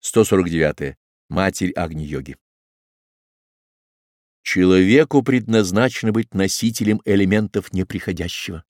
149. Матерь Агни-йоги. Человеку предназначено быть носителем элементов неприходящего.